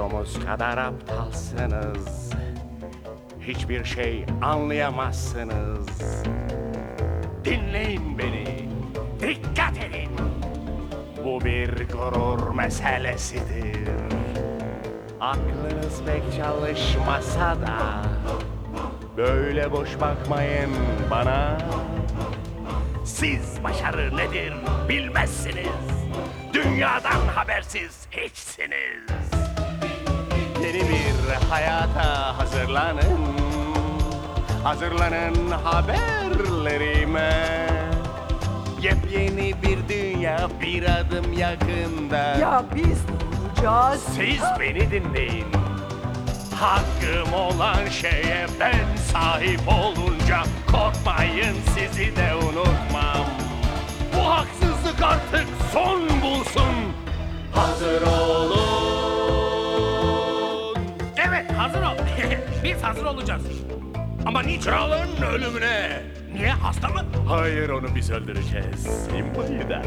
Olduğunuz kadar aptalsınız. Hiçbir şey anlayamazsınız. Dinleyin beni. Dikkat edin. Bu bir gurur meselesidir. Aklınız pek çalışmasa da böyle boş bakmayın bana. Siz başarı nedir bilmezsiniz. Dünyadan habersiz hiçsiniz. Yeni bir hayata hazırlanın. Hazırlanın haberlerime. Yepyeni bir dünya bir adım yakında. Ya biz ne olacağız? Siz beni dinleyin. Hakkım olan şeye ben sahip olunca korkmayın sizi de hazır olacağız. Ama niçin? Kralın ölümüne. Niye hasta mı? Hayır onu biz öldüreceğiz. Simpa'yı da.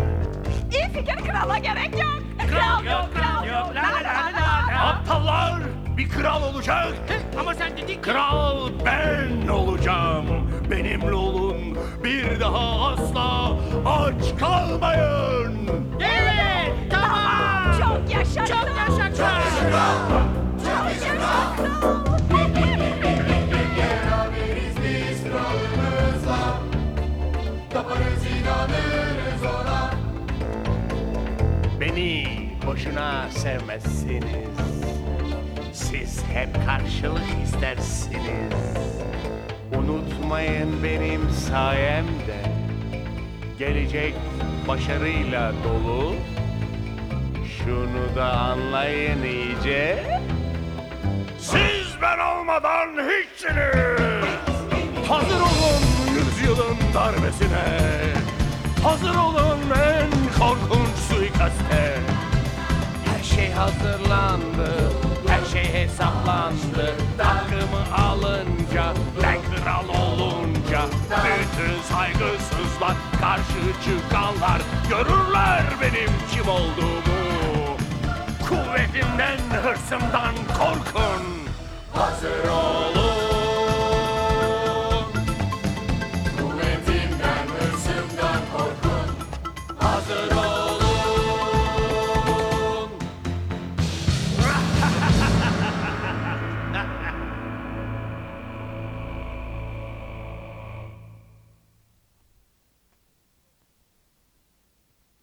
İyi fikir krala gerek yok. Kral yok, kral yok. La la la la la. Aptallar bir kral olacak. Ama sen dedin ki... Kral ben olacağım. Benimle olun. Bir daha asla aç kalmayın. Evet tamam. Çok yaşa. Çok yaşa kral. Boşuna sevmezsiniz. Siz hep karşılık istersiniz. Unutmayın benim sayemde gelecek başarıyla dolu. Şunu da anlayın iyice. Siz ben olmadan hiçsiniz. Hazır olun yüzyılın darbesine. Hazır olun en korkunç suikaste. Şey hazırlandı, her şey hesaplandı. Takımı alınca, ben kral olunca, bütün saygısızlar, karşı çıkanlar görürler benim kim olduğumu. Kuvvetimden, hırsımdan korkun. Hazır olun.